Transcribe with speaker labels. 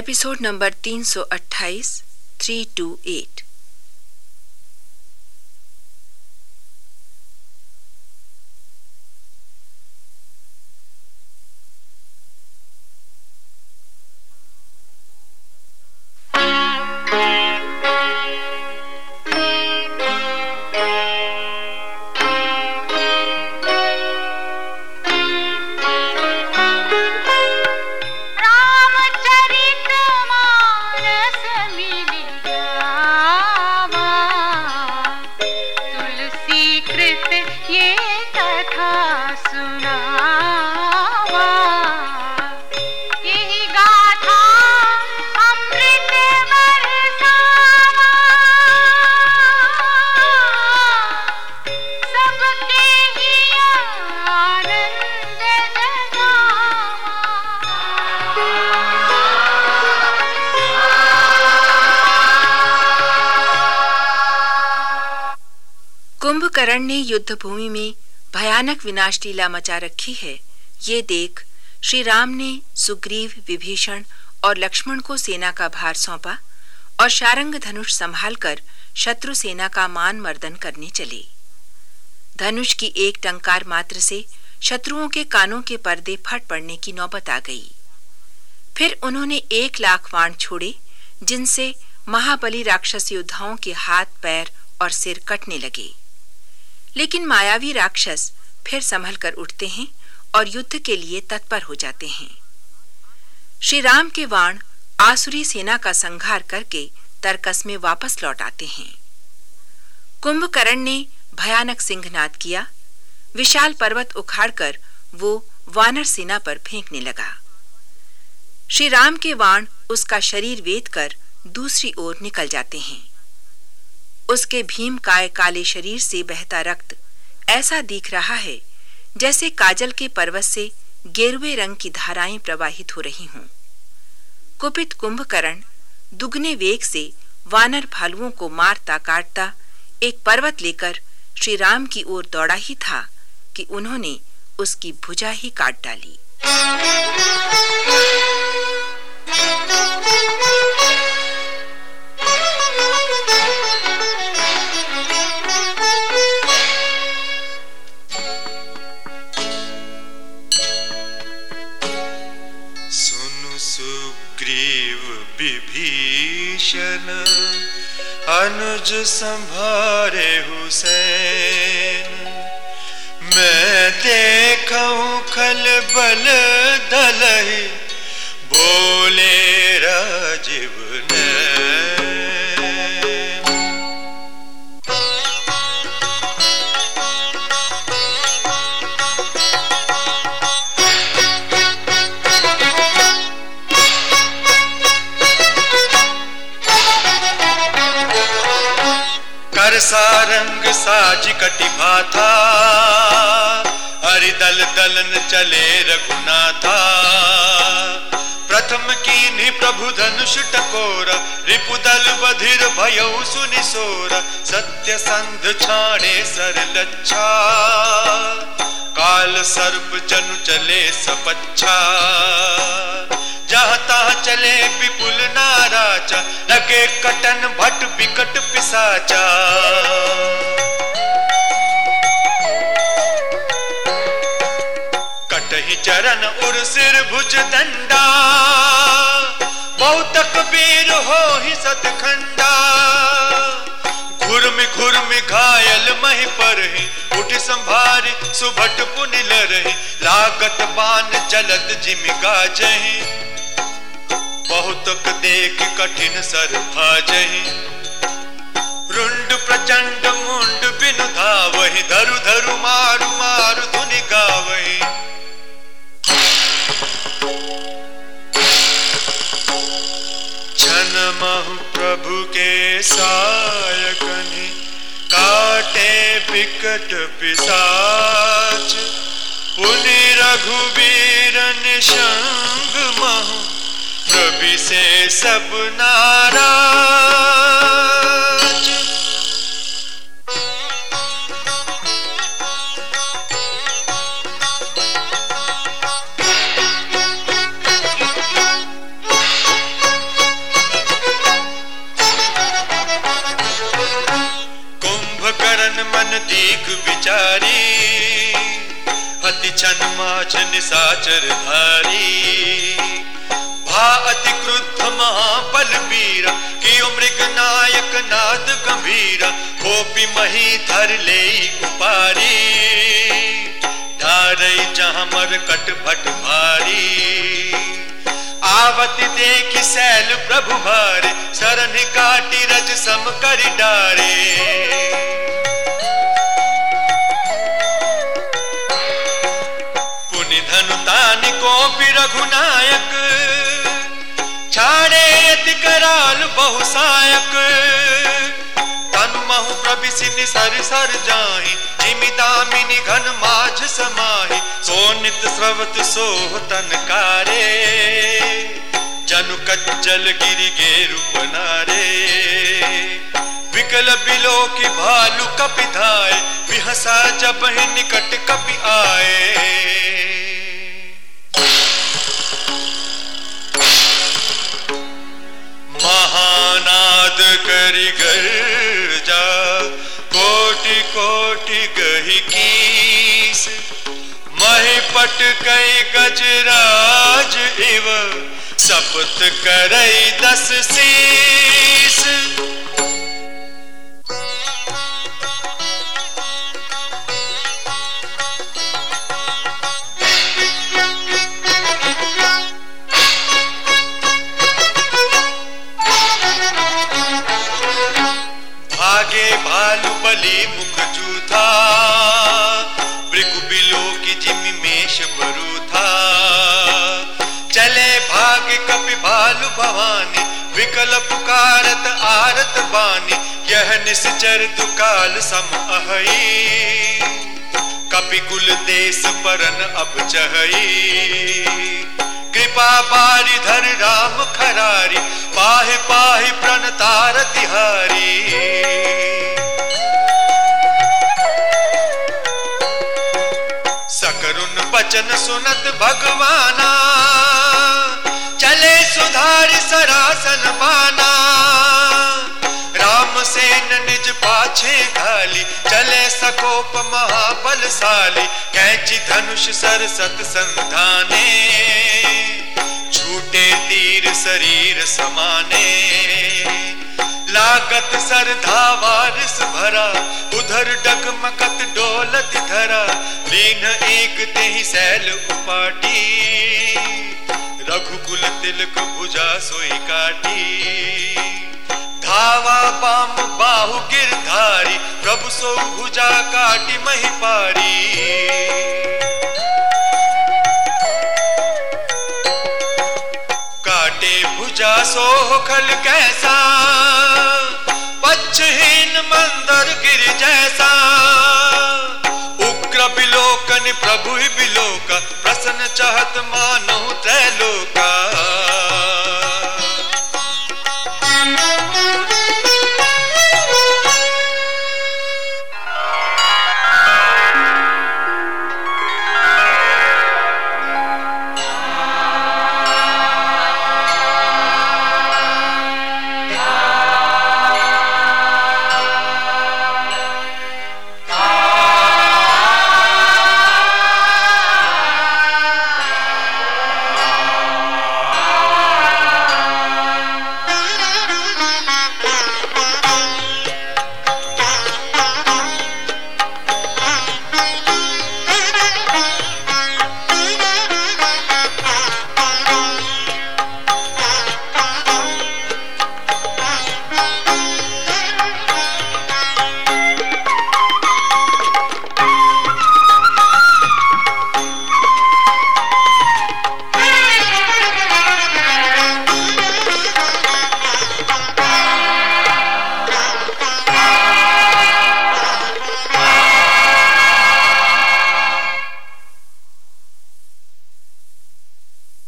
Speaker 1: Episode number 328 328 Kumbhakarna ने युद्ध भूमि में भयानक विनाश लीला मचा रखी है। ये देख श्री राम ने सुग्रीव, विभीषण और लक्ष्मण को सेना का भार सौंपा और शारंग धनुष संभालकर शत्रु सेना का मान मर्दन करने चले। धनुष की एक टंकार मात्र से शत्रुओं के कानों के पर्दे फट पड़ने की नौबत आ गई। फिर उन्होंने एक लाख वाण छोड़े, जिनसे महाबली राक्षस योद्धाओं के हाथ, पैर और सिर कटने लगे। लेकिन मायावी राक्षस फिर संभल कर उठते हैं और युद्ध के लिए तत्पर हो जाते हैं। श्री राम के वाण आसुरी सेना का संहार करके तरकस में वापस लौट आते हैं। कुंभकर्ण ने भयानक सिंहनाद किया। विशाल पर्वत उखाड़कर वो वानर सेना पर फेंकने लगा। श्री राम के वाण उसका शरीर वेद कर दूसरी ओर निकल जाते हैं। उसके भीम काय काले शरीर से बहता रक्त। ऐसा दिख रहा है, जैसे काजल के पर्वत से गेरुए रंग की धाराएँ प्रवाहित हो रही हों। कुपित कुंभकर्ण दुगने वेग से वानर भालुओं को मारता काटता एक पर्वत लेकर श्री राम की ओर दौड़ा ही था कि उन्होंने उसकी भुजा ही काट डाली।
Speaker 2: विभीषण अनुज संभारे हुसैन। मैं देखूँ खल बल दलही बोले राजीव सारंग साज कटिभा था हरिदल दलन चले रघुनाथा। प्रथम की प्रभु धनुष टकोर रिपुदल बधिर भयो सुनिसोर सत्य संध छाड़े सर लच्छा। काल सर्प जनु चले सपच्छा। जहाँ चले विपुल नाराचा लगे कटन भट बिकट पिसाचा। कटही चरण उर सिर भुज दंडा बहुत कबीर हो ही सतखंडा। घुरमि घुरमि घायल मही पर ही उठ संभारी सुभट पुनिल रही लागत बान जलद जिमिका जही बहुत देख कठिन सर भाजही रुंड प्रचंड मुंड बिनु धावही, धरु धरु मारु मारु धुनि गावही। छन प्रभु के सायकनि काटे बिकट पिसाच। पुनि रघुवीर निशंग महु नबी से सब नाराज़। कुंभकर्ण मन दीख बिचारी अति छन माचन साचर धारी। भा अति क्रुद्ध महाबल वीरा कियो मृग नायक नाद गंभीरा गोपी मही धर ले उपारी। धारई जहाँ मर कट भट भारी। आवत देख सैल प्रभु भारे, शरण काटी रज सम कर डारे। पुनि धनु तान को रघुनायक छाड़े अति कराल बहुसायक। तनु महु प्रभिसिन सर सर जाहि, जिमि दामिनी घन माझ समाहि। सोनित स्रवत सोह तन कारे, जनु कज्जल गिरि गे रूप नारे विकल बिलो की भालू कपि धाय बिहसा जब निकट कपि आए। महानाद कर गर्जा कोटि कोटि गही कीस। मही पट कई गजराज इव। सपत करई दस शीस भाग कपि भालु भवानी, विकल पुकारत आरत बानी, यह निश्चर दुकाल सम अहई। कपि कुल देश परन अब चहई। कृपा बारी धर राम खरारी, पाहि पाहि प्रण तार तिहारी। सकरुन बचन सुनत भगवाना सुधार सरासन बाना राम सेन निज पाछे घाली, चले सकोप महाबलशाली, कैची धनुष सरसत संधाने। छूटे तीर शरीर समाने। लागत सर धावारिस भरा, उधर डगमगत डोलत धरा, लीन एक तेहि सैल उपाटी। रघुकुल तिलक भुजा सोई काटी धावा बाम बाहु गिरधारी प्रभु सो भुजा काटी मही पारी। काटे भुजा सोह खल कैसा पच्छहीन मंदर गिर जैसा। बिलोकन प्रभु बिलोक प्रसन्न चाहत मानो त्रैलोका